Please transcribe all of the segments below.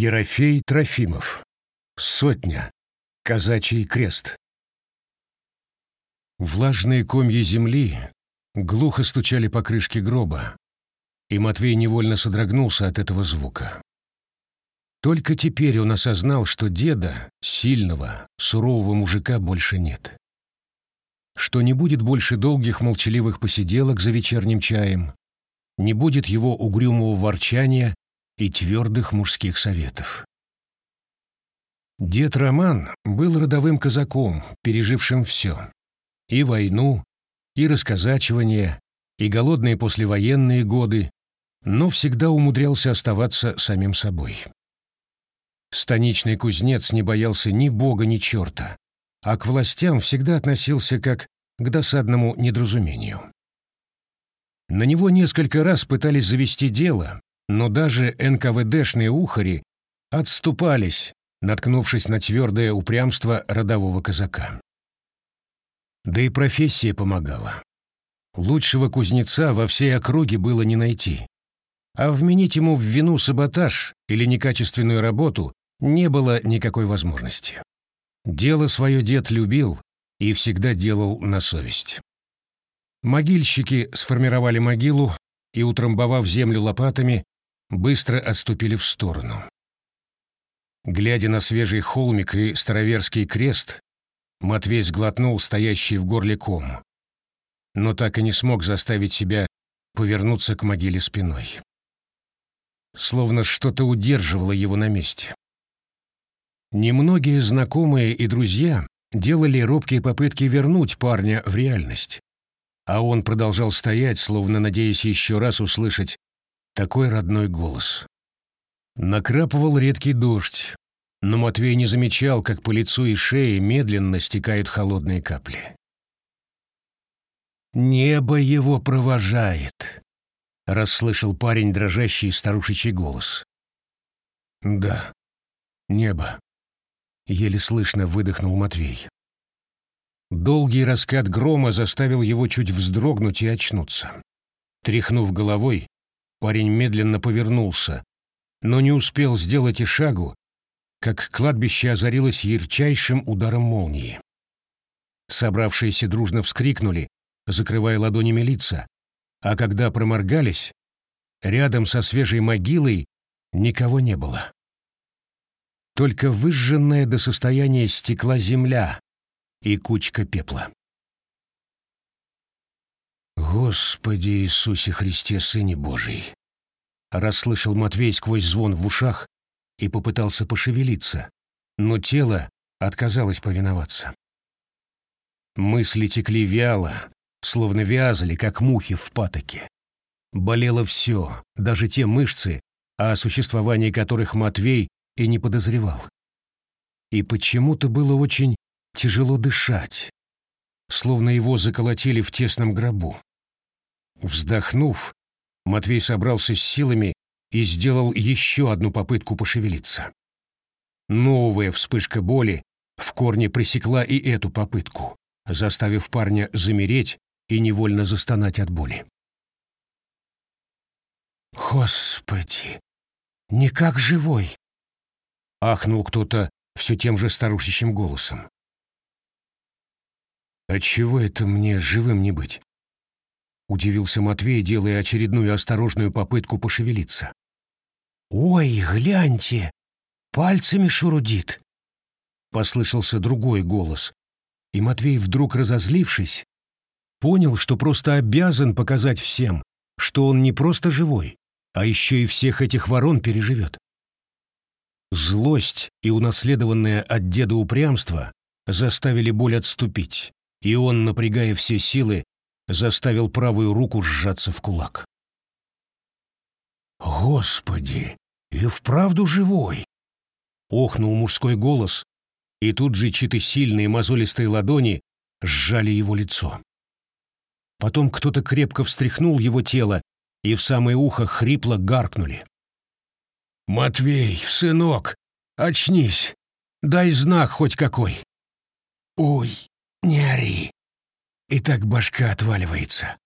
Ерофей Трофимов. Сотня. Казачий крест. Влажные комья земли глухо стучали по крышке гроба, и Матвей невольно содрогнулся от этого звука. Только теперь он осознал, что деда, сильного, сурового мужика, больше нет. Что не будет больше долгих молчаливых посиделок за вечерним чаем, не будет его угрюмого ворчания и твердых мужских советов. Дед Роман был родовым казаком, пережившим все. И войну, и расказачивание, и голодные послевоенные годы, но всегда умудрялся оставаться самим собой. Станичный кузнец не боялся ни бога, ни черта, а к властям всегда относился как к досадному недоразумению. На него несколько раз пытались завести дело, но даже НКВДшные ухари отступались, наткнувшись на твердое упрямство родового казака. Да и профессия помогала. Лучшего кузнеца во всей округе было не найти. А вменить ему в вину саботаж или некачественную работу не было никакой возможности. Дело свое дед любил и всегда делал на совесть. Могильщики сформировали могилу и, утрамбовав землю лопатами, быстро отступили в сторону. Глядя на свежий холмик и староверский крест, Матвей сглотнул стоящий в горле ком, но так и не смог заставить себя повернуться к могиле спиной. Словно что-то удерживало его на месте. Немногие знакомые и друзья делали робкие попытки вернуть парня в реальность, а он продолжал стоять, словно надеясь еще раз услышать такой родной голос. Накрапывал редкий дождь, но Матвей не замечал, как по лицу и шее медленно стекают холодные капли. «Небо его провожает», — расслышал парень дрожащий старушечий голос. «Да, небо», — еле слышно выдохнул Матвей. Долгий раскат грома заставил его чуть вздрогнуть и очнуться. Тряхнув головой, Парень медленно повернулся, но не успел сделать и шагу, как кладбище озарилось ярчайшим ударом молнии. Собравшиеся дружно вскрикнули, закрывая ладонями лица, а когда проморгались, рядом со свежей могилой никого не было. Только выжженная до состояния стекла земля и кучка пепла. «Господи Иисусе Христе, Сыне Божий!» Расслышал Матвей сквозь звон в ушах и попытался пошевелиться, но тело отказалось повиноваться. Мысли текли вяло, словно вязали, как мухи в патоке. Болело все, даже те мышцы, о существовании которых Матвей и не подозревал. И почему-то было очень тяжело дышать, словно его заколотили в тесном гробу. Вздохнув, Матвей собрался с силами и сделал еще одну попытку пошевелиться. Новая вспышка боли в корне пресекла и эту попытку, заставив парня замереть и невольно застонать от боли. «Господи! Не как живой!» — ахнул кто-то все тем же старушечьим голосом. «Отчего это мне живым не быть?» Удивился Матвей, делая очередную осторожную попытку пошевелиться. «Ой, гляньте! Пальцами шурудит!» Послышался другой голос, и Матвей, вдруг разозлившись, понял, что просто обязан показать всем, что он не просто живой, а еще и всех этих ворон переживет. Злость и унаследованное от деда упрямство заставили боль отступить, и он, напрягая все силы, заставил правую руку сжаться в кулак. «Господи, и вправду живой!» — охнул мужской голос, и тут же чьи-то сильные мозолистые ладони сжали его лицо. Потом кто-то крепко встряхнул его тело, и в самое ухо хрипло гаркнули. «Матвей, сынок, очнись, дай знак хоть какой!» «Ой, не ори!» И так башка отваливается.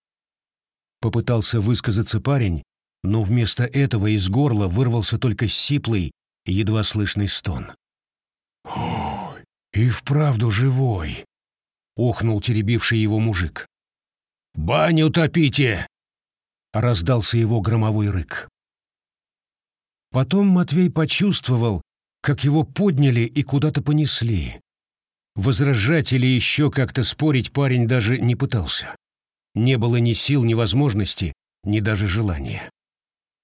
Попытался высказаться парень, но вместо этого из горла вырвался только сиплый, едва слышный стон. «Ой, и вправду живой!» — охнул теребивший его мужик. «Баню топите!» — раздался его громовой рык. Потом Матвей почувствовал, как его подняли и куда-то понесли. Возражать или еще как-то спорить парень даже не пытался. Не было ни сил, ни возможности, ни даже желания.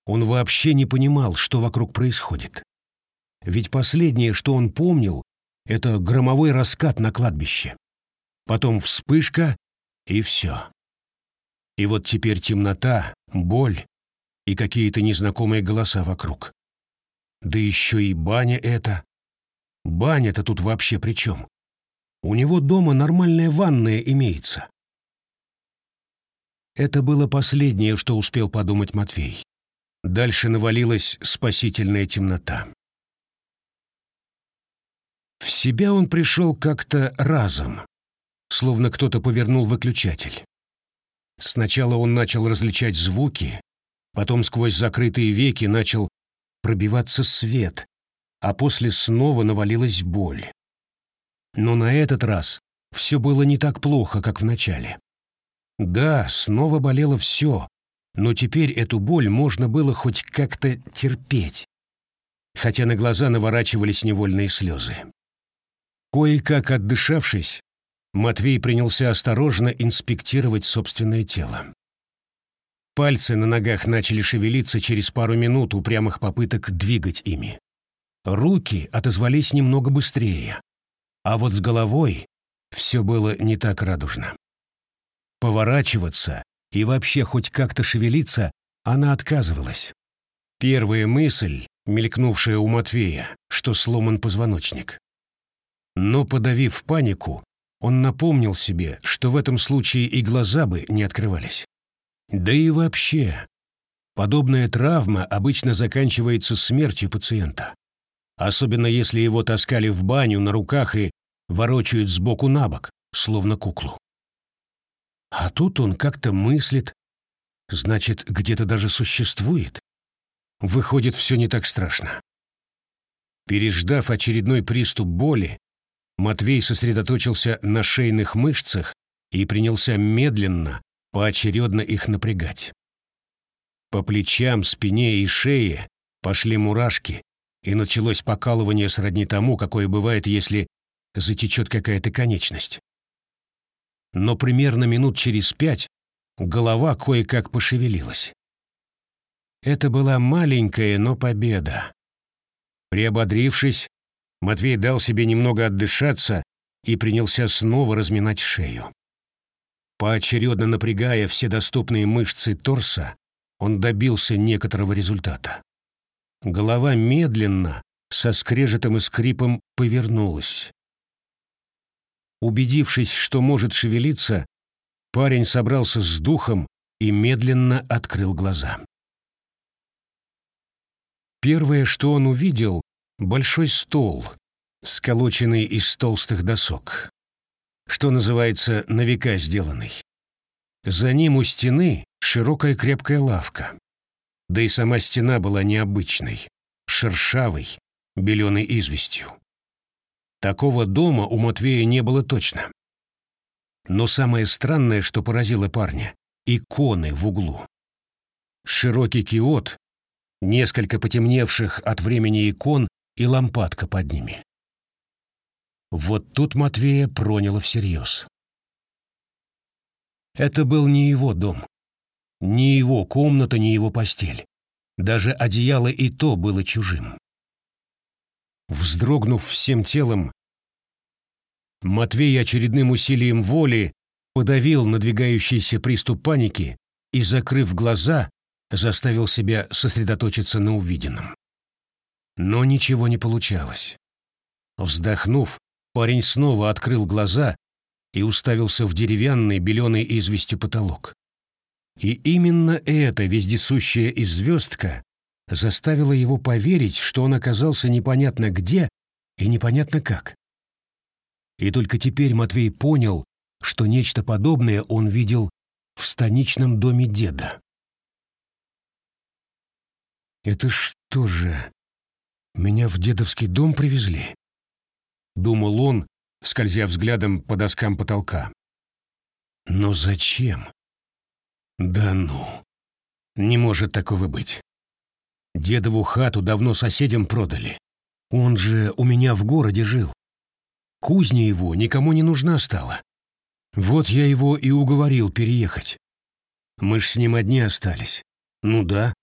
Он вообще не понимал, что вокруг происходит. Ведь последнее, что он помнил, это громовой раскат на кладбище. Потом вспышка, и все. И вот теперь темнота, боль и какие-то незнакомые голоса вокруг. Да еще и баня эта. Баня-то тут вообще при чем? У него дома нормальная ванная имеется. Это было последнее, что успел подумать Матвей. Дальше навалилась спасительная темнота. В себя он пришел как-то разом, словно кто-то повернул выключатель. Сначала он начал различать звуки, потом сквозь закрытые веки начал пробиваться свет, а после снова навалилась боль. Но на этот раз все было не так плохо, как в начале. Да, снова болело все, но теперь эту боль можно было хоть как-то терпеть, хотя на глаза наворачивались невольные слезы. Кое-как отдышавшись, Матвей принялся осторожно инспектировать собственное тело. Пальцы на ногах начали шевелиться через пару минут упрямых попыток двигать ими. Руки отозвались немного быстрее, а вот с головой все было не так радужно. Поворачиваться и вообще хоть как-то шевелиться она отказывалась. Первая мысль, мелькнувшая у Матвея, что сломан позвоночник. Но, подавив панику, он напомнил себе, что в этом случае и глаза бы не открывались. Да и вообще, подобная травма обычно заканчивается смертью пациента. Особенно если его таскали в баню на руках и ворочают сбоку на бок, словно куклу. А тут он как-то мыслит, значит, где-то даже существует. Выходит, все не так страшно. Переждав очередной приступ боли, Матвей сосредоточился на шейных мышцах и принялся медленно, поочередно их напрягать. По плечам, спине и шее пошли мурашки, и началось покалывание сродни тому, какое бывает, если затечет какая-то конечность но примерно минут через пять голова кое-как пошевелилась. Это была маленькая, но победа. Приободрившись, Матвей дал себе немного отдышаться и принялся снова разминать шею. Поочередно напрягая все доступные мышцы торса, он добился некоторого результата. Голова медленно, со скрежетом и скрипом повернулась. Убедившись, что может шевелиться, парень собрался с духом и медленно открыл глаза. Первое, что он увидел — большой стол, сколоченный из толстых досок, что называется на века сделанный. За ним у стены широкая крепкая лавка. Да и сама стена была необычной, шершавой, беленой известью. Такого дома у Матвея не было точно. Но самое странное, что поразило парня — иконы в углу. Широкий киот, несколько потемневших от времени икон и лампадка под ними. Вот тут Матвея проняло всерьез. Это был не его дом, ни его комната, ни его постель. Даже одеяло и то было чужим. Вздрогнув всем телом, Матвей очередным усилием воли подавил надвигающийся приступ паники и, закрыв глаза, заставил себя сосредоточиться на увиденном. Но ничего не получалось. Вздохнув, парень снова открыл глаза и уставился в деревянный, беленый известью потолок. И именно эта вездесущая известка заставило его поверить, что он оказался непонятно где и непонятно как. И только теперь Матвей понял, что нечто подобное он видел в станичном доме деда. «Это что же, Меня в дедовский дом привезли. Думал он, скользя взглядом по доскам потолка. Но зачем? Да ну, не может такого быть. Дедову хату давно соседям продали. Он же у меня в городе жил. Кузня его никому не нужна стала. Вот я его и уговорил переехать. Мы ж с ним одни остались. Ну да.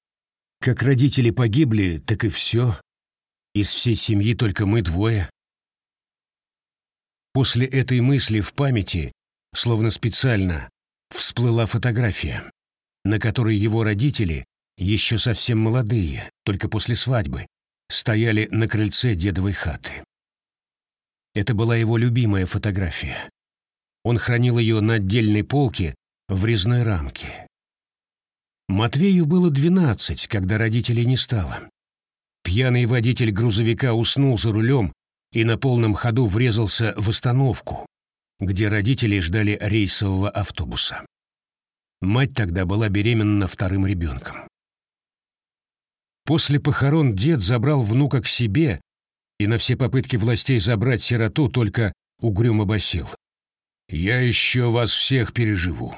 Как родители погибли, так и все. Из всей семьи только мы двое. После этой мысли в памяти, словно специально, всплыла фотография, на которой его родители, еще совсем молодые, только после свадьбы, стояли на крыльце дедовой хаты. Это была его любимая фотография. Он хранил ее на отдельной полке в резной рамке. Матвею было двенадцать, когда родителей не стало. Пьяный водитель грузовика уснул за рулем и на полном ходу врезался в остановку, где родители ждали рейсового автобуса. Мать тогда была беременна вторым ребенком. После похорон дед забрал внука к себе и на все попытки властей забрать сироту только угрюмо басил. Я еще вас всех переживу.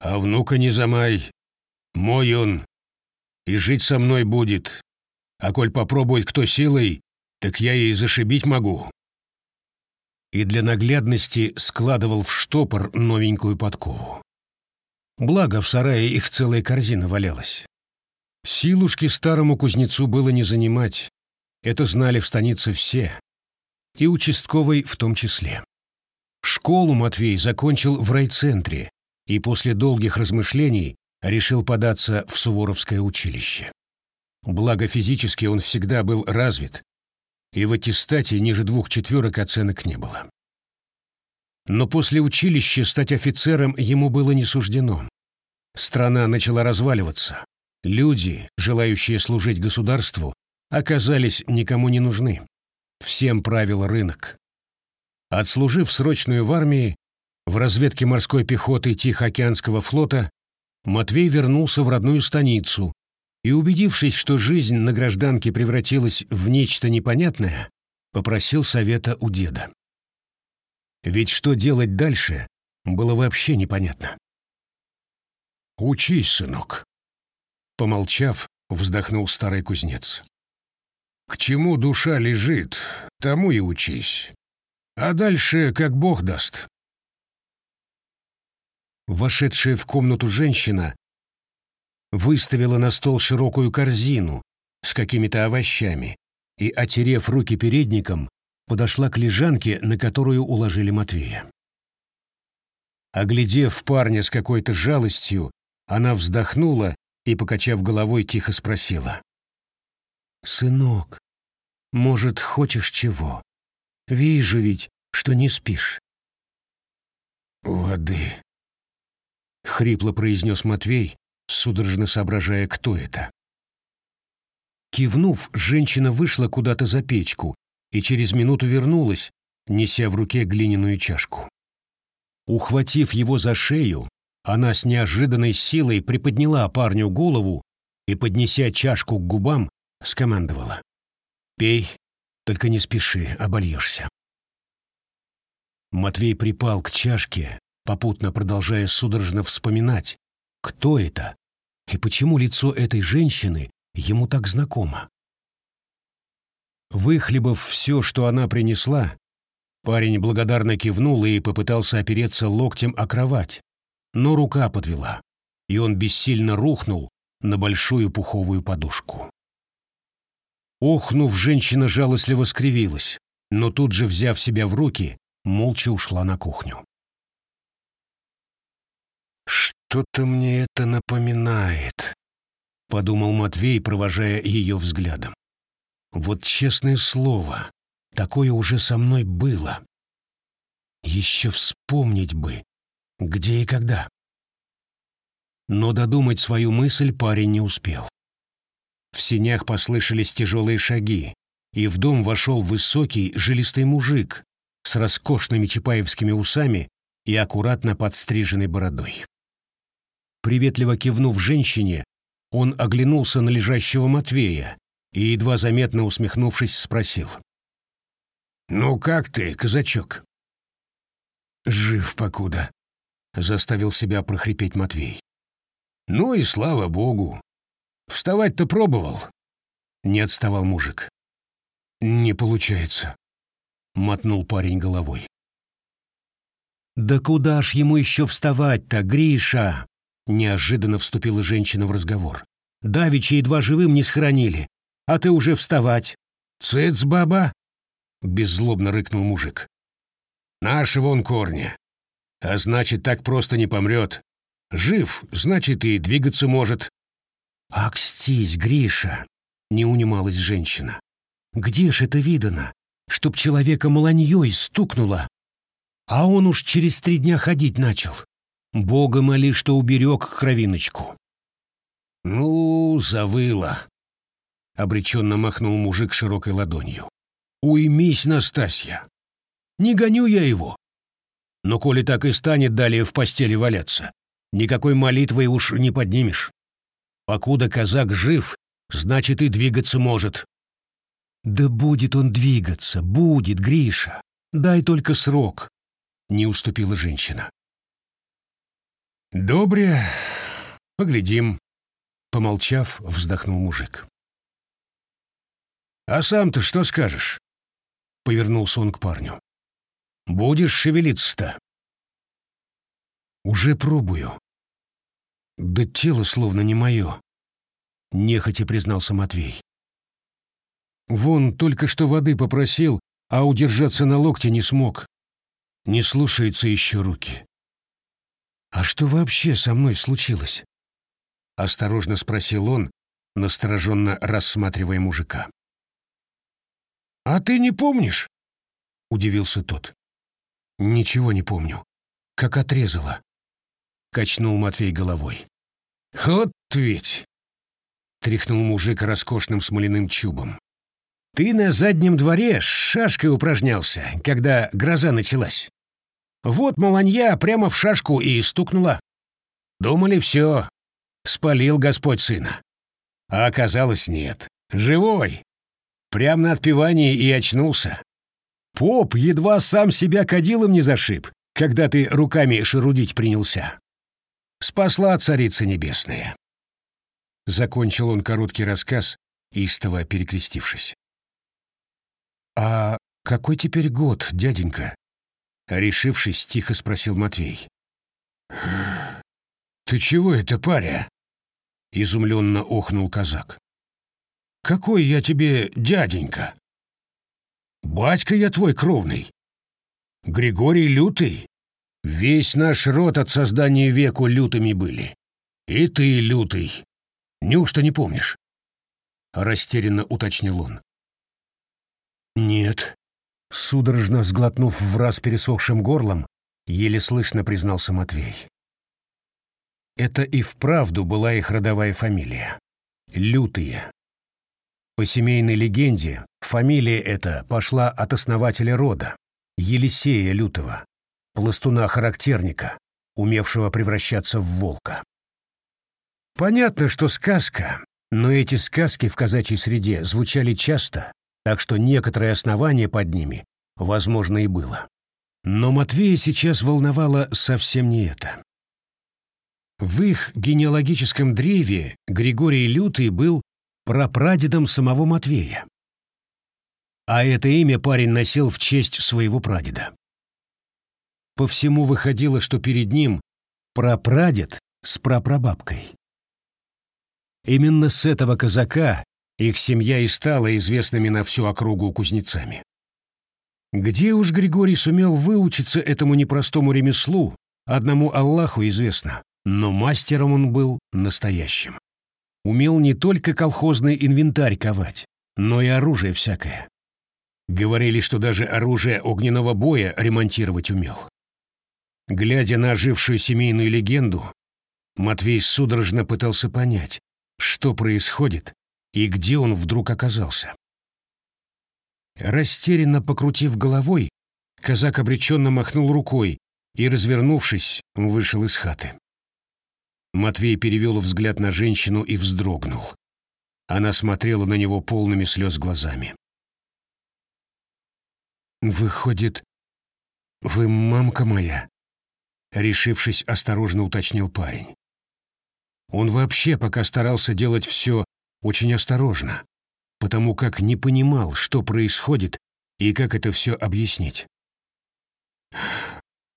А внука не замай. Мой он. И жить со мной будет. А коль попробует кто силой, так я и зашибить могу. И для наглядности складывал в штопор новенькую подкову. Благо в сарае их целая корзина валялась. Силушки старому кузнецу было не занимать. Это знали в станице все. И участковый в том числе. Школу Матвей закончил в райцентре и после долгих размышлений решил податься в Суворовское училище. Благо физически он всегда был развит, и в аттестате ниже двух четверок оценок не было. Но после училища стать офицером ему было не суждено. Страна начала разваливаться. Люди, желающие служить государству, оказались никому не нужны. Всем правил рынок. Отслужив срочную в армии, в разведке морской пехоты Тихоокеанского флота, Матвей вернулся в родную станицу и, убедившись, что жизнь на гражданке превратилась в нечто непонятное, попросил совета у деда. Ведь что делать дальше, было вообще непонятно. «Учись, сынок», — помолчав, вздохнул старый кузнец. «К чему душа лежит, тому и учись. А дальше как бог даст. Вошедшая в комнату женщина выставила на стол широкую корзину с какими-то овощами и, отерев руки передником, подошла к лежанке, на которую уложили Матвея. Оглядев парня с какой-то жалостью, она вздохнула и, покачав головой, тихо спросила. «Сынок, может, хочешь чего?» Вижу ведь, что не спишь. «Воды», — хрипло произнес Матвей, судорожно соображая, кто это. Кивнув, женщина вышла куда-то за печку и через минуту вернулась, неся в руке глиняную чашку. Ухватив его за шею, она с неожиданной силой приподняла парню голову и, поднеся чашку к губам, скомандовала. «Пей, только не спеши, обольешься. Матвей припал к чашке, попутно продолжая судорожно вспоминать, кто это и почему лицо этой женщины ему так знакомо. Выхлебав все, что она принесла, парень благодарно кивнул и попытался опереться локтем о кровать, но рука подвела, и он бессильно рухнул на большую пуховую подушку. Охнув, женщина жалостливо скривилась, но тут же, взяв себя в руки, молча ушла на кухню. «Что-то мне это напоминает», — подумал Матвей, провожая ее взглядом. «Вот честное слово, такое уже со мной было. Еще вспомнить бы, где и когда». Но додумать свою мысль парень не успел. В синях послышались тяжелые шаги, и в дом вошел высокий, жилистый мужик с роскошными чапаевскими усами и аккуратно подстриженной бородой. Приветливо кивнув женщине, он оглянулся на лежащего Матвея и, едва заметно усмехнувшись, спросил. «Ну как ты, казачок?» «Жив покуда», — заставил себя прохрипеть Матвей. «Ну и слава богу. Вставать-то пробовал?» Не отставал мужик. «Не получается», — мотнул парень головой. «Да куда ж ему еще вставать-то, Гриша?» Неожиданно вступила женщина в разговор. «Давича едва живым не схоронили, а ты уже вставать». «Цыц, баба!» — беззлобно рыкнул мужик. «Нашего он корня. А значит, так просто не помрет. Жив, значит, и двигаться может». «Акстись, Гриша!» — не унималась женщина. «Где ж это видано, чтоб человека маланьей стукнуло?» А он уж через три дня ходить начал. Бога моли, что уберег кровиночку. «Ну, завыла!» — обреченно махнул мужик широкой ладонью. «Уймись, Настасья! Не гоню я его. Но коли так и станет далее в постели валяться, никакой молитвой уж не поднимешь. Покуда казак жив, значит и двигаться может». «Да будет он двигаться, будет, Гриша. Дай только срок», — не уступила женщина. «Добре, поглядим», — помолчав, вздохнул мужик. «А сам-то что скажешь?» — повернулся он к парню. «Будешь шевелиться-то?» «Уже пробую. Да тело словно не мое», — нехотя признался Матвей. «Вон только что воды попросил, а удержаться на локте не смог. Не слушаются еще руки. «А что вообще со мной случилось?» — осторожно спросил он, настороженно рассматривая мужика. «А ты не помнишь?» — удивился тот. «Ничего не помню. Как отрезало», — качнул Матвей головой. «Вот ведь!» — тряхнул мужик роскошным смоляным чубом. «Ты на заднем дворе с шашкой упражнялся, когда гроза началась. Вот маланья прямо в шашку и стукнула. Думали, все, спалил Господь сына. А оказалось, нет. Живой. Прям на отпевании и очнулся. Поп едва сам себя кадилом не зашиб, когда ты руками шарудить принялся. Спасла царица небесная. Закончил он короткий рассказ, истово перекрестившись. «А какой теперь год, дяденька?» Решившись, тихо спросил Матвей. «Ты чего это, паря?» Изумленно охнул казак. «Какой я тебе дяденька?» «Батька я твой кровный. Григорий Лютый. Весь наш род от создания веку лютыми были. И ты лютый. Неужто не помнишь?» Растерянно уточнил он. «Нет», Судорожно сглотнув в раз пересохшим горлом, еле слышно признался Матвей. Это и вправду была их родовая фамилия. Лютые. По семейной легенде, фамилия эта пошла от основателя рода, Елисея Лютого, пластуна-характерника, умевшего превращаться в волка. Понятно, что сказка, но эти сказки в казачьей среде звучали часто так что некоторое основание под ними, возможно, и было. Но Матвея сейчас волновало совсем не это. В их генеалогическом древе Григорий Лютый был прапрадедом самого Матвея. А это имя парень носил в честь своего прадеда. По всему выходило, что перед ним прапрадед с прапрабабкой. Именно с этого казака их семья и стала известными на всю округу кузнецами. Где уж Григорий сумел выучиться этому непростому ремеслу, одному Аллаху известно, но мастером он был настоящим. Умел не только колхозный инвентарь ковать, но и оружие всякое. Говорили, что даже оружие огненного боя ремонтировать умел. Глядя на ожившую семейную легенду, Матвей судорожно пытался понять, что происходит и где он вдруг оказался. Растерянно покрутив головой, казак обреченно махнул рукой и, развернувшись, вышел из хаты. Матвей перевел взгляд на женщину и вздрогнул. Она смотрела на него полными слез глазами. «Выходит, вы мамка моя?» Решившись, осторожно уточнил парень. Он вообще пока старался делать все очень осторожно, потому как не понимал, что происходит и как это все объяснить.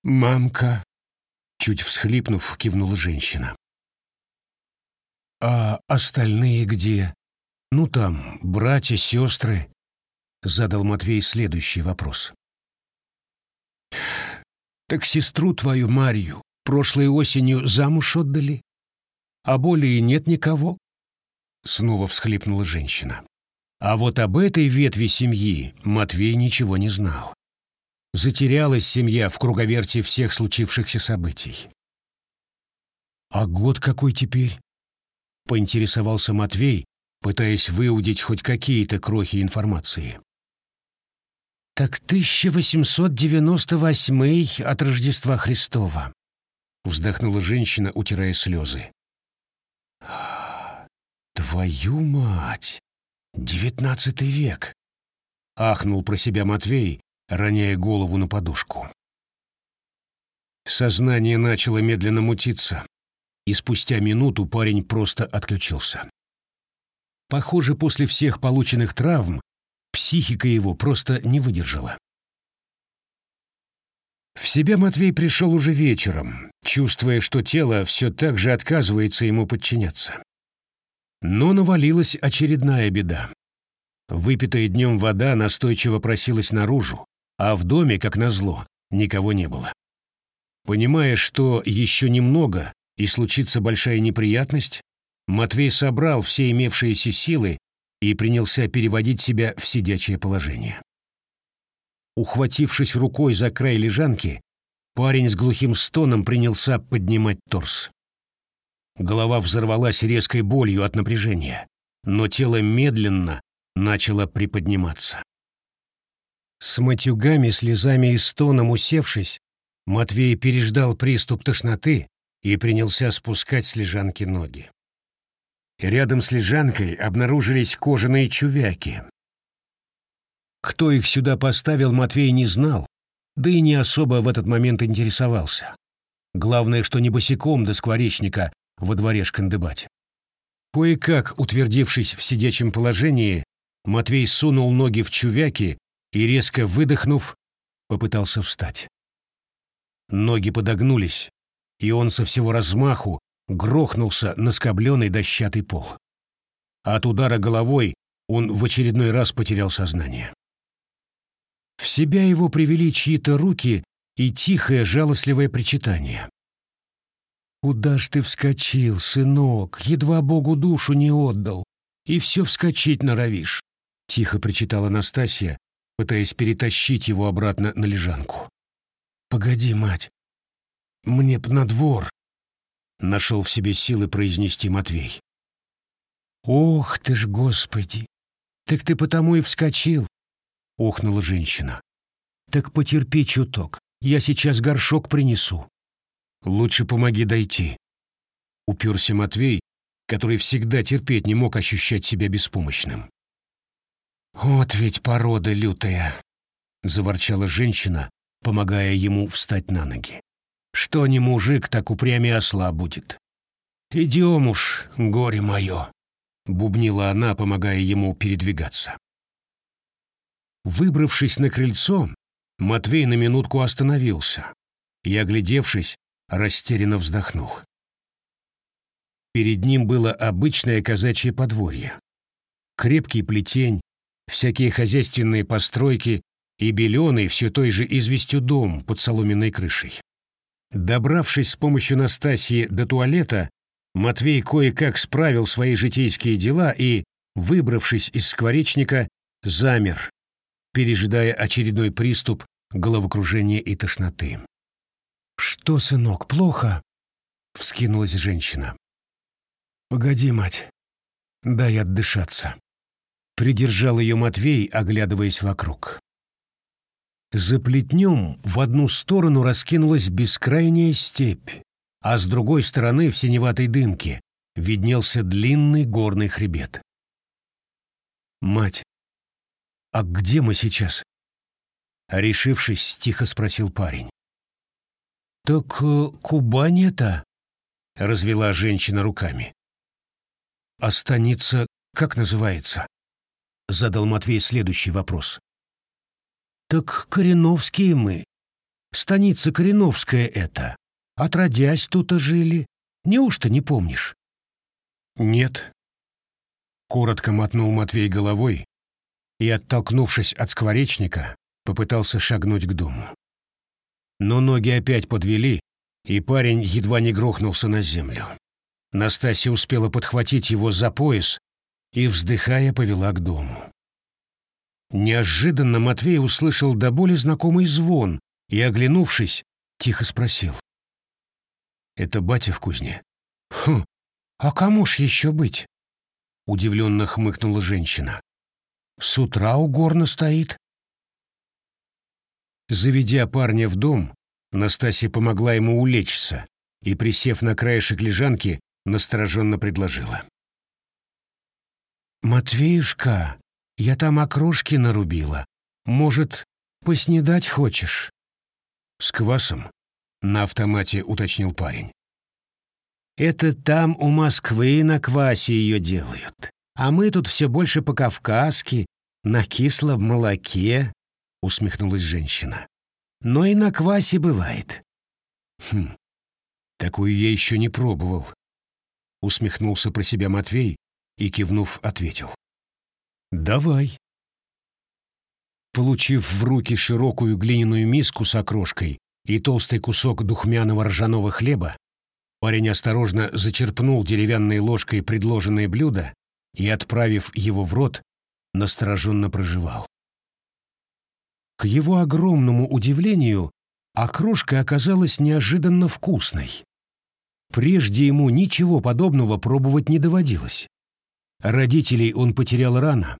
«Мамка!» — чуть всхлипнув, кивнула женщина. «А остальные где? Ну там, братья, сестры?» — задал Матвей следующий вопрос. «Так сестру твою Марью прошлой осенью замуж отдали, а более нет никого?» Снова всхлипнула женщина. А вот об этой ветви семьи Матвей ничего не знал. Затерялась семья в круговерте всех случившихся событий. «А год какой теперь?» — поинтересовался Матвей, пытаясь выудить хоть какие-то крохи информации. «Так 1898 от Рождества Христова», — вздохнула женщина, утирая слезы. «Твою мать! Девятнадцатый век!» — ахнул про себя Матвей, роняя голову на подушку. Сознание начало медленно мутиться, и спустя минуту парень просто отключился. Похоже, после всех полученных травм психика его просто не выдержала. В себя Матвей пришел уже вечером, чувствуя, что тело все так же отказывается ему подчиняться. Но навалилась очередная беда. Выпитая днем вода настойчиво просилась наружу, а в доме, как назло, никого не было. Понимая, что еще немного и случится большая неприятность, Матвей собрал все имевшиеся силы и принялся переводить себя в сидячее положение. Ухватившись рукой за край лежанки, парень с глухим стоном принялся поднимать торс. Голова взорвалась резкой болью от напряжения, но тело медленно начало приподниматься. С матюгами, слезами и стоном усевшись, Матвей переждал приступ тошноты и принялся спускать с лежанки ноги. Рядом с лежанкой обнаружились кожаные чувяки. Кто их сюда поставил, Матвей не знал, да и не особо в этот момент интересовался. Главное, что не босиком до скворечника во дворе шкандыбать. Кое-как, утвердившись в сидячем положении, Матвей сунул ноги в чувяки и, резко выдохнув, попытался встать. Ноги подогнулись, и он со всего размаху грохнулся на скобленный дощатый пол. От удара головой он в очередной раз потерял сознание. В себя его привели чьи-то руки и тихое жалостливое причитание. «Куда ж ты вскочил, сынок? Едва Богу душу не отдал. И все вскочить норовишь», — тихо причитала Настасья, пытаясь перетащить его обратно на лежанку. «Погоди, мать, мне б на двор», — нашел в себе силы произнести Матвей. «Ох ты ж, Господи! Так ты потому и вскочил!» — охнула женщина. «Так потерпи чуток, я сейчас горшок принесу». «Лучше помоги дойти», — уперся Матвей, который всегда терпеть не мог ощущать себя беспомощным. «Вот ведь порода лютая!» — заворчала женщина, помогая ему встать на ноги. «Что не мужик, так упрямее осла будет. Идем уж, горе мое!» — бубнила она, помогая ему передвигаться. Выбравшись на крыльцо, Матвей на минутку остановился и, оглядевшись, растерянно вздохнул. Перед ним было обычное казачье подворье. Крепкий плетень, всякие хозяйственные постройки и беленый все той же известью дом под соломенной крышей. Добравшись с помощью Настасьи до туалета, Матвей кое-как справил свои житейские дела и, выбравшись из скворечника, замер, пережидая очередной приступ головокружения и тошноты. «Что, сынок, плохо?» — вскинулась женщина. «Погоди, мать, дай отдышаться». Придержал ее Матвей, оглядываясь вокруг. За плетнем в одну сторону раскинулась бескрайняя степь, а с другой стороны в синеватой дымке виднелся длинный горный хребет. «Мать, а где мы сейчас?» Решившись, тихо спросил парень. «Так э, Кубань это?» — развела женщина руками. «А станица как называется?» — задал Матвей следующий вопрос. «Так Кореновские мы. Станица Кореновская это. Отродясь тут жили. Неужто не помнишь?» «Нет». Коротко мотнул Матвей головой и, оттолкнувшись от скворечника, попытался шагнуть к дому. Но ноги опять подвели, и парень едва не грохнулся на землю. Настасья успела подхватить его за пояс и, вздыхая, повела к дому. Неожиданно Матвей услышал до боли знакомый звон и, оглянувшись, тихо спросил. «Это батя в кузне?» «Хм, а кому ж еще быть?» Удивленно хмыкнула женщина. «С утра у горна стоит». Заведя парня в дом, Настасья помогла ему улечься и, присев на краешек лежанки, настороженно предложила. «Матвеюшка, я там окрошки нарубила. Может, поснедать хочешь?» «С квасом?» — на автомате уточнил парень. «Это там у Москвы на квасе ее делают, а мы тут все больше по-кавказски, на кислом молоке», — усмехнулась женщина. «Но и на квасе бывает». «Хм, такую я еще не пробовал», — усмехнулся про себя Матвей и, кивнув, ответил. «Давай». Получив в руки широкую глиняную миску с окрошкой и толстый кусок духмяного ржаного хлеба, парень осторожно зачерпнул деревянной ложкой предложенное блюдо и, отправив его в рот, настороженно проживал. К его огромному удивлению, окрошка оказалась неожиданно вкусной. Прежде ему ничего подобного пробовать не доводилось. Родителей он потерял рано,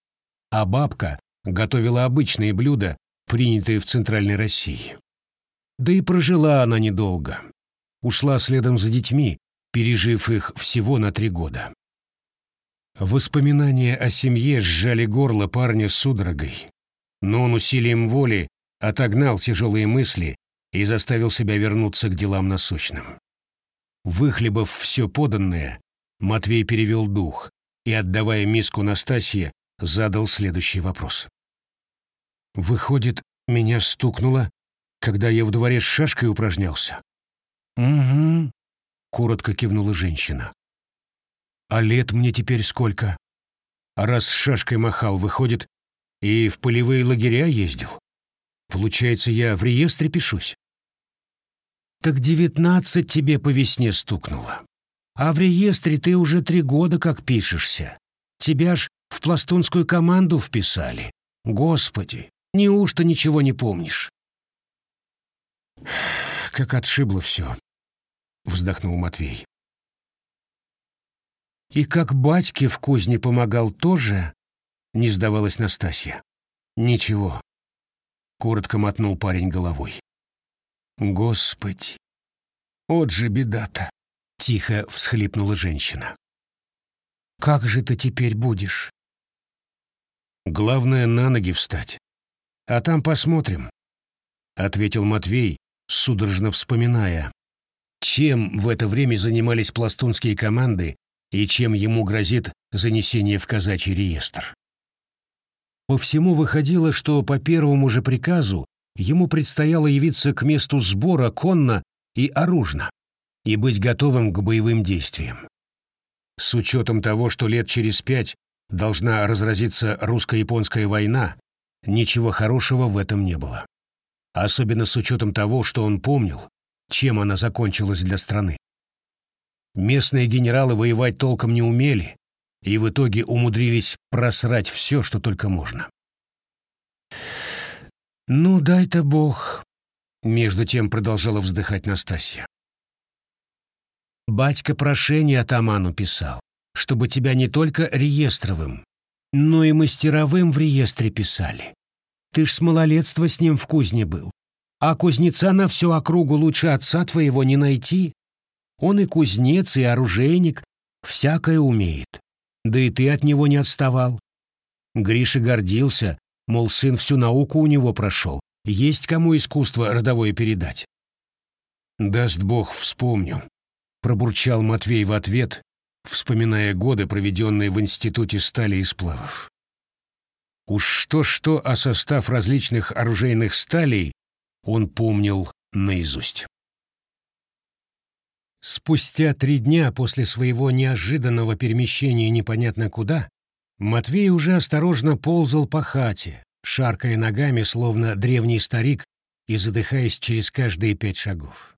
а бабка готовила обычные блюда, принятые в Центральной России. Да и прожила она недолго. Ушла следом за детьми, пережив их всего на три года. Воспоминания о семье сжали горло парня судорогой, но он усилием воли отогнал тяжелые мысли и заставил себя вернуться к делам насущным. Выхлебав все поданное, Матвей перевел дух и, отдавая миску Настасье, задал следующий вопрос. «Выходит, меня стукнуло, когда я в дворе с шашкой упражнялся?» «Угу», — коротко кивнула женщина. «А лет мне теперь сколько? А раз с шашкой махал, выходит, и в полевые лагеря ездил? Получается, я в реестре пишусь?» «Так девятнадцать тебе по весне стукнуло. А в реестре ты уже три года как пишешься. Тебя ж в пластунскую команду вписали. Господи, неужто ничего не помнишь?» «Как отшибло все», — вздохнул Матвей. «И как батьке в кузне помогал тоже?» — не сдавалась Настасья. «Ничего», — коротко мотнул парень головой. «Господи, вот же беда-то!» — тихо всхлипнула женщина. «Как же ты теперь будешь?» «Главное, на ноги встать. А там посмотрим», — ответил Матвей, судорожно вспоминая, чем в это время занимались пластунские команды и чем ему грозит занесение в казачий реестр. По всему выходило, что по первому же приказу ему предстояло явиться к месту сбора конно и оружно и быть готовым к боевым действиям. С учетом того, что лет через пять должна разразиться русско-японская война, ничего хорошего в этом не было. Особенно с учетом того, что он помнил, чем она закончилась для страны. Местные генералы воевать толком не умели и в итоге умудрились просрать все, что только можно. «Ну, дай-то Бог», — между тем продолжала вздыхать Настасья. «Батька прошение атаману писал, чтобы тебя не только реестровым, но и мастеровым в реестре писали. Ты ж с малолетства с ним в кузне был, а кузнеца на всю округу лучше отца твоего не найти. Он и кузнец, и оружейник, всякое умеет. Да и ты от него не отставал. Гриша гордился, мол, сын всю науку у него прошел, есть кому искусство родовое передать. «Даст Бог, вспомню», — пробурчал Матвей в ответ, вспоминая годы, проведенные в Институте стали и сплавов. Уж что-что, а состав различных оружейных сталей он помнил наизусть. Спустя три дня после своего неожиданного перемещения непонятно куда, Матвей уже осторожно ползал по хате, шаркая ногами, словно древний старик, и задыхаясь через каждые пять шагов.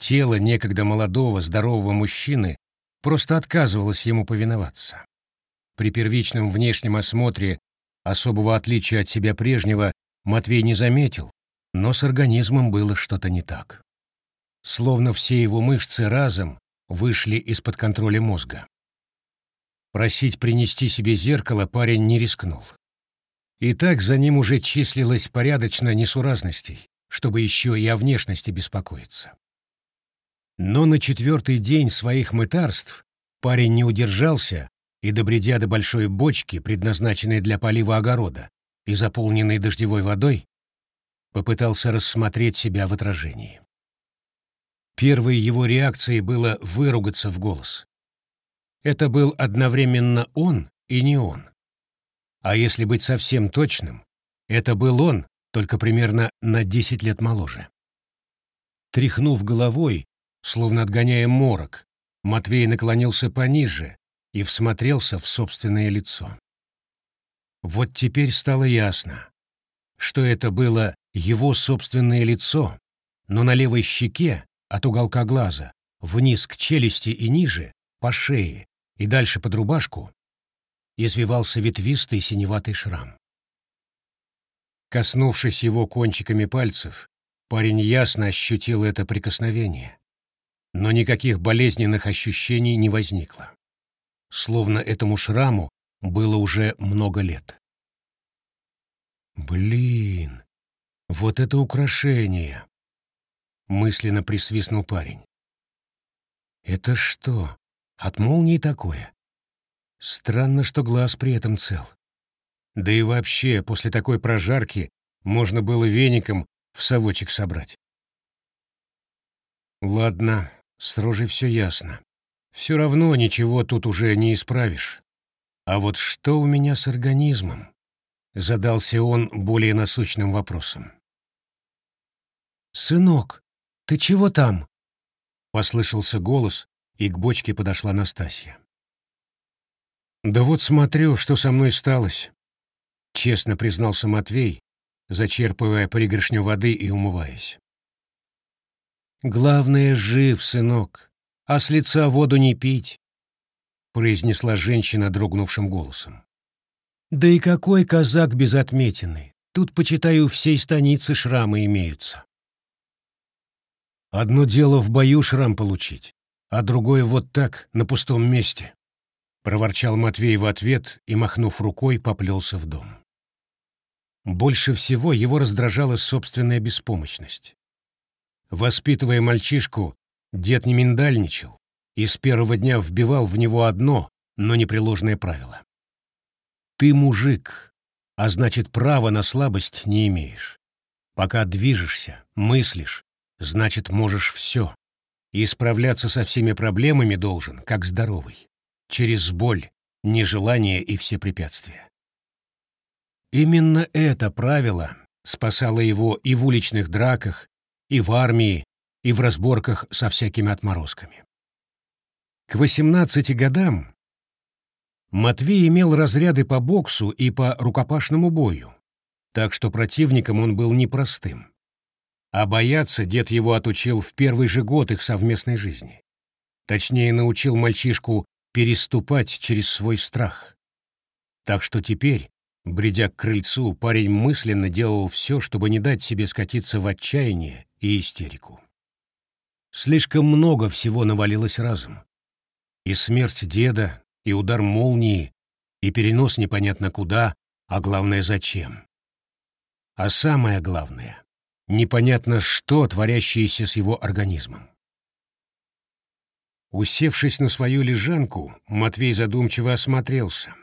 Тело некогда молодого, здорового мужчины просто отказывалось ему повиноваться. При первичном внешнем осмотре особого отличия от себя прежнего Матвей не заметил, но с организмом было что-то не так. Словно все его мышцы разом вышли из-под контроля мозга. Просить принести себе зеркало парень не рискнул. И так за ним уже числилось порядочно несуразностей, чтобы еще и о внешности беспокоиться. Но на четвертый день своих мытарств парень не удержался и, добредя до большой бочки, предназначенной для полива огорода и заполненной дождевой водой, попытался рассмотреть себя в отражении. Первой его реакцией было выругаться в голос. Это был одновременно он и не он. А если быть совсем точным, это был он, только примерно на десять лет моложе. Тряхнув головой, словно отгоняя морок, Матвей наклонился пониже и всмотрелся в собственное лицо. Вот теперь стало ясно, что это было его собственное лицо, но на левой щеке, от уголка глаза, вниз к челюсти и ниже, по шее и дальше под рубашку, извивался ветвистый синеватый шрам. Коснувшись его кончиками пальцев, парень ясно ощутил это прикосновение, но никаких болезненных ощущений не возникло. Словно этому шраму было уже много лет. «Блин, вот это украшение!» — мысленно присвистнул парень. «Это что, от молнии такое? Странно, что глаз при этом цел. Да и вообще, после такой прожарки можно было веником в совочек собрать. Ладно, с рожей все ясно. Все равно ничего тут уже не исправишь. А вот что у меня с организмом? Задался он более насущным вопросом. «Сынок, ты чего там?» Послышался голос, и к бочке подошла Настасья. «Да вот смотрю, что со мной сталось», — честно признался Матвей, зачерпывая пригоршню воды и умываясь. «Главное, жив, сынок, а с лица воду не пить», — произнесла женщина дрогнувшим голосом. «Да и какой казак без отметины? Тут, почитаю, всей станицы шрамы имеются». «Одно дело в бою шрам получить, а другое вот так, на пустом месте», — проворчал Матвей в ответ и, махнув рукой, поплелся в дом. Больше всего его раздражала собственная беспомощность. Воспитывая мальчишку, дед не миндальничал и с первого дня вбивал в него одно, но непреложное правило. Ты мужик, а значит, права на слабость не имеешь. Пока движешься, мыслишь, значит, можешь все. И справляться со всеми проблемами должен, как здоровый, через боль, нежелание и все препятствия. Именно это правило спасало его и в уличных драках, и в армии, и в разборках со всякими отморозками. К 18 годам Матвей имел разряды по боксу и по рукопашному бою, так что противником он был непростым. А бояться дед его отучил в первый же год их совместной жизни. Точнее, научил мальчишку переступать через свой страх. Так что теперь, бредя к крыльцу, парень мысленно делал все, чтобы не дать себе скатиться в отчаяние и истерику. Слишком много всего навалилось разом. И смерть деда, и удар молнии, и перенос непонятно куда, а главное зачем. А самое главное — непонятно что, творящееся с его организмом. Усевшись на свою лежанку, Матвей задумчиво осмотрелся.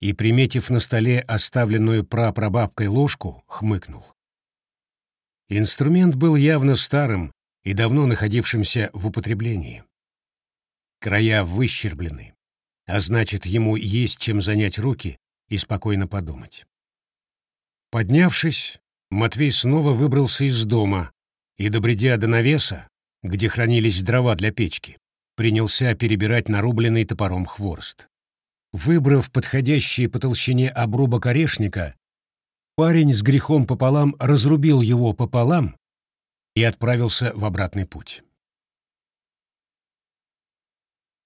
и, приметив на столе оставленную прапрабабкой ложку, хмыкнул. Инструмент был явно старым и давно находившимся в употреблении. Края выщерблены, а значит, ему есть чем занять руки и спокойно подумать. Поднявшись, Матвей снова выбрался из дома и, добредя до навеса, где хранились дрова для печки, принялся перебирать нарубленный топором хворост. Выбрав подходящий по толщине обрубок орешника, парень с грехом пополам разрубил его пополам и отправился в обратный путь.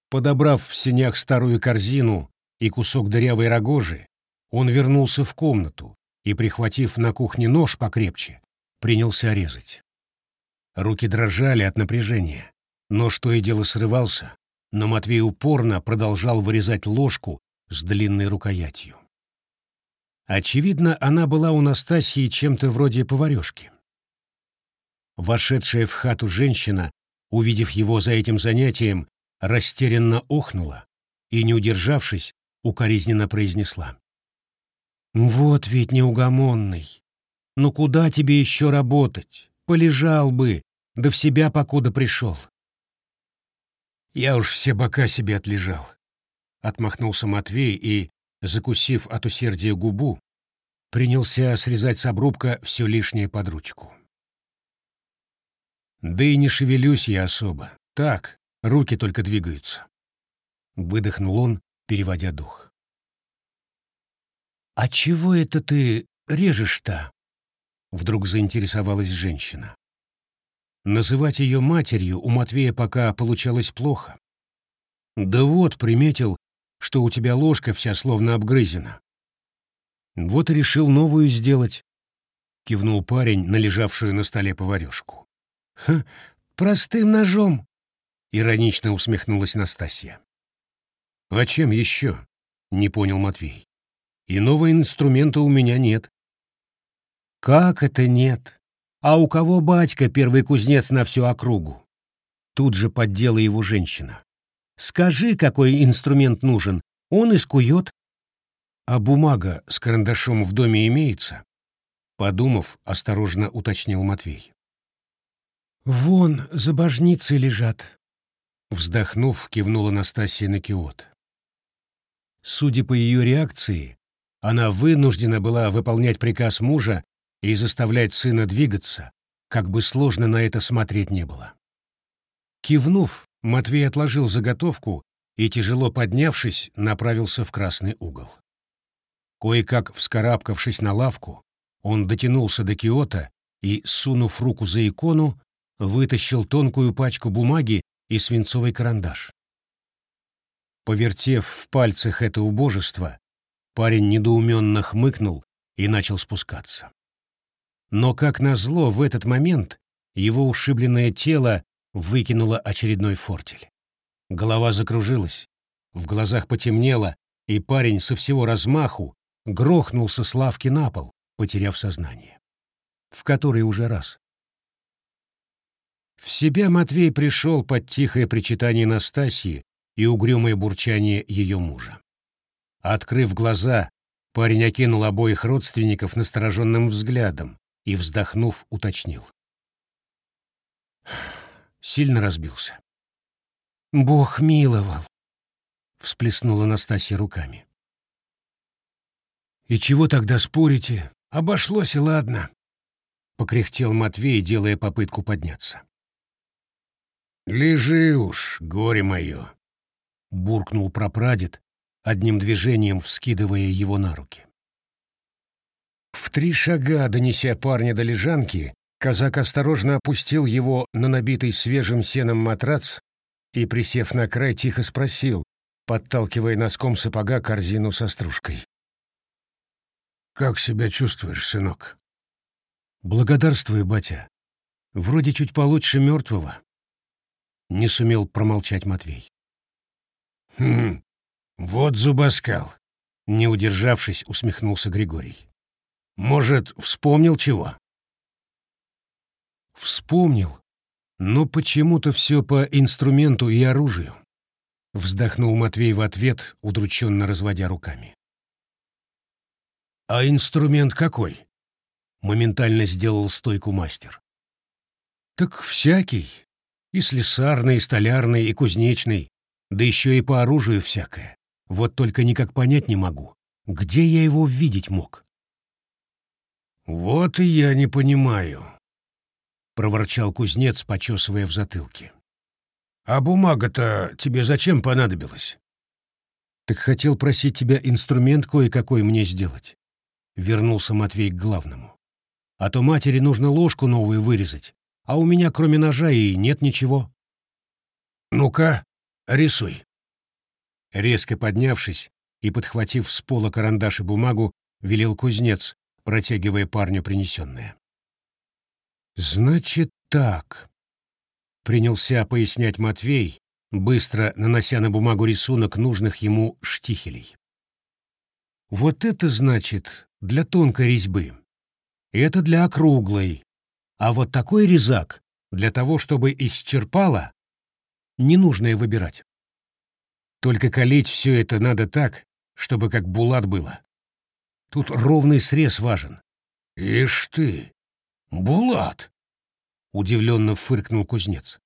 Подобрав в сенях старую корзину и кусок дырявой рогожи, он вернулся в комнату и, прихватив на кухне нож покрепче, принялся резать. Руки дрожали от напряжения, но что и дело срывался, но Матвей упорно продолжал вырезать ложку с длинной рукоятью. Очевидно, она была у Настасии чем-то вроде поварешки. Вошедшая в хату женщина, увидев его за этим занятием, растерянно охнула и, не удержавшись, укоризненно произнесла. «Вот ведь неугомонный! Ну куда тебе еще работать? Полежал бы, да в себя покуда пришел. Я уж все бока себе отлежал. Отмахнулся Матвей и, закусив от усердия губу, принялся срезать с обрубка все лишнее под ручку. Да и не шевелюсь я особо. Так, руки только двигаются. Выдохнул он, переводя дух. «А чего это ты режешь-то?» Вдруг заинтересовалась женщина. Называть ее матерью у Матвея пока получалось плохо. Да вот, приметил, что у тебя ложка вся словно обгрызена. Вот и решил новую сделать. Кивнул парень на лежавшую на столе поварюшку. Ха, простым ножом. Иронично усмехнулась Настасья. А чем еще? Не понял Матвей. Иного инструмента у меня нет. Как это нет? А у кого батька первый кузнец на всю округу? Тут же поддела его женщина. Скажи, какой инструмент нужен, он и скует. А бумага с карандашом в доме имеется? Подумав, осторожно уточнил Матвей. Вон, за божницей лежат. Вздохнув, кивнула Настасья на киот. Судя по ее реакции, она вынуждена была выполнять приказ мужа и заставлять сына двигаться, как бы сложно на это смотреть не было. Кивнув, Матвей отложил заготовку и, тяжело поднявшись, направился в красный угол. Кое-как вскарабкавшись на лавку, он дотянулся до киота и, сунув руку за икону, вытащил тонкую пачку бумаги и свинцовый карандаш. Повертев в пальцах это убожество, парень недоуменно хмыкнул и начал спускаться. Но, как назло, в этот момент его ушибленное тело выкинуло очередной фортель. Голова закружилась, в глазах потемнело, и парень со всего размаху грохнулся с лавки на пол, потеряв сознание. В который уже раз. В себя Матвей пришел под тихое причитание Настасьи и угрюмое бурчание ее мужа. Открыв глаза, парень окинул обоих родственников настороженным взглядом, и, вздохнув, уточнил. Сильно разбился. «Бог миловал», — всплеснула Настасья руками. «И чего тогда спорите? Обошлось и ладно», — покряхтел Матвей, делая попытку подняться. «Лежи уж, горе мое», — буркнул прапрадед, одним движением вскидывая его на руки. В три шага, донеся парня до лежанки, казак осторожно опустил его на набитый свежим сеном матрац и, присев на край, тихо спросил, подталкивая носком сапога корзину со стружкой. «Как себя чувствуешь, сынок?» «Благодарствую, батя. Вроде чуть получше мертвого». Не сумел промолчать Матвей. «Хм, вот зубоскал!» Не удержавшись, усмехнулся Григорий. Может, вспомнил чего? Вспомнил, но почему-то все по инструменту и оружию. Вздохнул Матвей в ответ, удрученно разводя руками. «А инструмент какой?» Моментально сделал стойку мастер. «Так всякий. И слесарный, и столярный, и кузнечный. Да еще и по оружию всякое. Вот только никак понять не могу, где я его видеть мог?» «Вот и я не понимаю», — проворчал кузнец, почесывая в затылке. «А бумага-то тебе зачем понадобилась?» «Так хотел просить тебя инструмент кое-какой мне сделать», — вернулся Матвей к главному. «А то матери нужно ложку новую вырезать, а у меня кроме ножа и нет ничего». «Ну-ка, рисуй». Резко поднявшись и подхватив с пола карандаш и бумагу, велел кузнец, протягивая парню принесенное. «Значит так», — принялся пояснять Матвей, быстро нанося на бумагу рисунок нужных ему штихелей. Вот это значит для тонкой резьбы. Это для округлой. А вот такой резак для того, чтобы исчерпало, ненужное выбирать. Только колить все это надо так, чтобы как булат было. Тут ровный срез важен. «Ишь ты! Булат!» — удивленно фыркнул кузнец.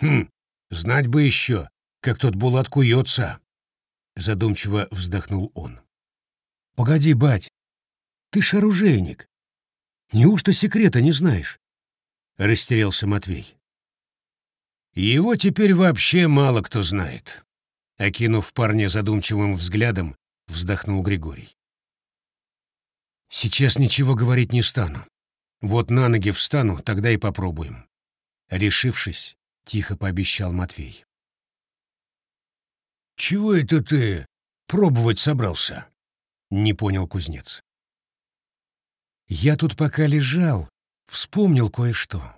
«Хм, Знать бы еще, как тот Булат куется!» Задумчиво вздохнул он. «Погоди, бать, ты ж оружейник. Неужто секрета не знаешь?» Растерялся Матвей. «Его теперь вообще мало кто знает», — окинув парня задумчивым взглядом, вздохнул Григорий. «Сейчас ничего говорить не стану. Вот на ноги встану, тогда и попробуем». Решившись, — тихо пообещал Матвей. «Чего это ты пробовать собрался?» — не понял кузнец. «Я тут пока лежал, вспомнил кое-что.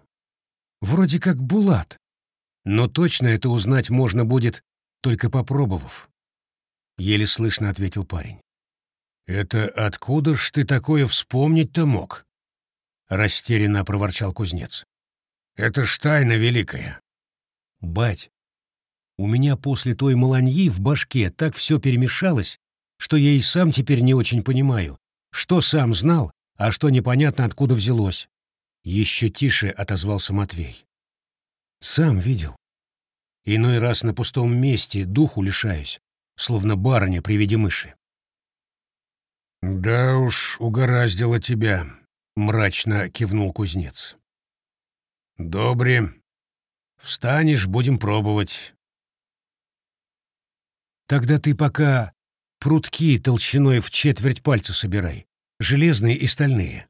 Вроде как Булат, но точно это узнать можно будет, только попробовав». Еле слышно ответил парень. «Это откуда ж ты такое вспомнить-то мог?» — растерянно проворчал кузнец. «Это ж тайна великая. Бать, у меня после той маланьи в башке так все перемешалось, что я и сам теперь не очень понимаю, что сам знал, а что непонятно откуда взялось. Еще тише отозвался Матвей. Сам видел. Иной раз на пустом месте духу лишаюсь, словно барыня при виде мыши. «Да уж, угораздило тебя», — мрачно кивнул кузнец. «Добре, Встанешь, будем пробовать. Тогда ты пока прутки толщиной в четверть пальца собирай, железные и стальные.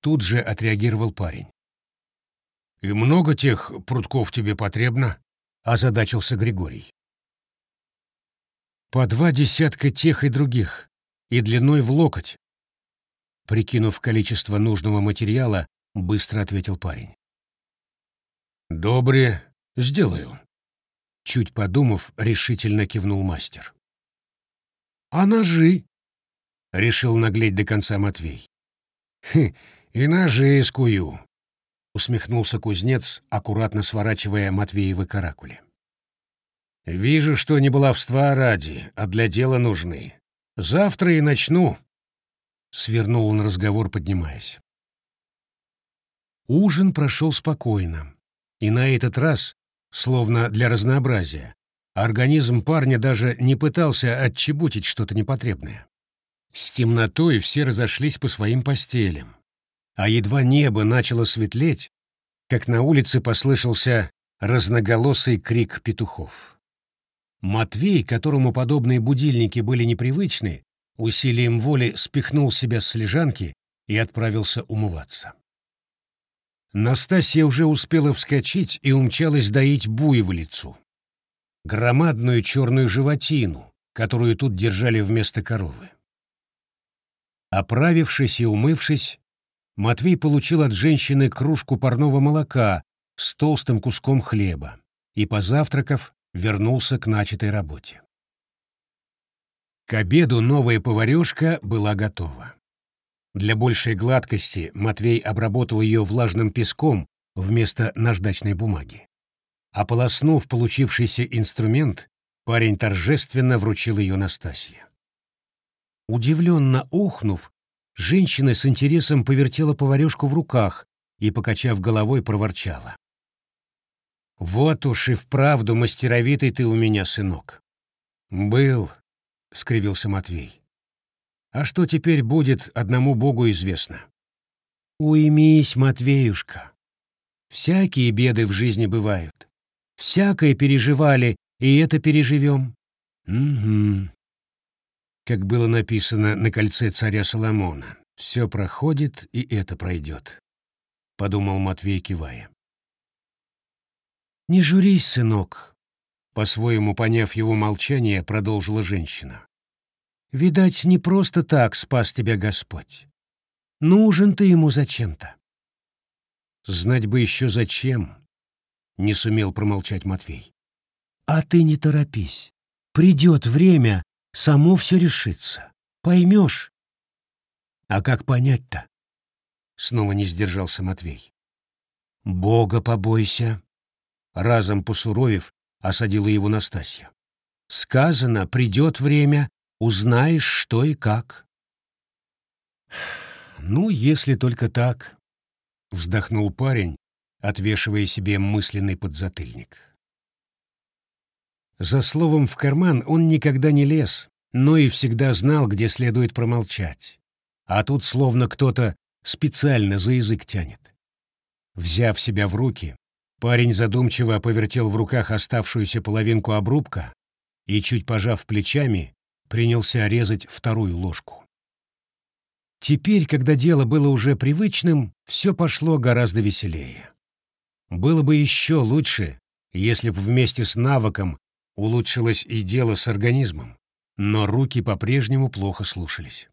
Тут же отреагировал парень. «И много тех прутков тебе потребно?» — озадачился Григорий. «По два десятка тех и других, и длиной в локоть». Прикинув количество нужного материала, быстро ответил парень. «Добре, сделаю», — чуть подумав, решительно кивнул мастер. «А ножи?» — решил наглеть до конца Матвей. «Хм, и ножи скую», — усмехнулся кузнец, аккуратно сворачивая Матвеевы каракули. «Вижу, что не баловства ради, а для дела нужны. Завтра и начну», — свернул он разговор, поднимаясь. Ужин прошел спокойно. И на этот раз, словно для разнообразия, организм парня даже не пытался отчебутить что-то непотребное. С темнотой все разошлись по своим постелям. А едва небо начало светлеть, как на улице послышался разноголосый крик петухов. Матвей, которому подобные будильники были непривычны, усилием воли спихнул себя с лежанки и отправился умываться. Настасья уже успела вскочить и умчалась доить буйволицу. Громадную черную животину, которую тут держали вместо коровы. Оправившись и умывшись, Матвей получил от женщины кружку парного молока с толстым куском хлеба и, позавтракав, вернулся к начатой работе. К обеду новая поварешка была готова. Для большей гладкости Матвей обработал ее влажным песком вместо наждачной бумаги. Ополоснув получившийся инструмент, парень торжественно вручил ее Настасье. Удивленно охнув, женщина с интересом повертела поварешку в руках и, покачав головой, проворчала. «Вот уж и вправду мастеровитый ты у меня, сынок». «Был», — скривился Матвей. «А что теперь будет, одному Богу известно». «Уймись, Матвеюшка. Всякие беды в жизни бывают. Всякое переживали, и это переживем». «Угу», как было написано на кольце царя Соломона. «Все проходит, и это пройдет», — подумал Матвей, кивая. «Не журись, сынок», — по-своему поняв его молчание, продолжила женщина. «Видать, не просто так спас тебя Господь. Нужен ты ему зачем-то». «Знать бы еще зачем», — не сумел промолчать Матвей. «А ты не торопись. Придет время, само все решится. Поймешь. А как понять-то? Снова не сдержался Матвей. Бога побойся. Разом посуровев, осадила его Настасья. Сказано, придет время, узнаешь, что и как. Ну, если только так, вздохнул парень, отвешивая себе мысленный подзатыльник. За словом в карман он никогда не лез, но и всегда знал, где следует промолчать. А тут словно кто-то специально за язык тянет. Взяв себя в руки, парень задумчиво повертел в руках оставшуюся половинку обрубка и, чуть пожав плечами, принялся резать вторую ложку. Теперь, когда дело было уже привычным, все пошло гораздо веселее. Было бы еще лучше, если бы вместе с навыком Улучшилось и дело с организмом, но руки по-прежнему плохо слушались.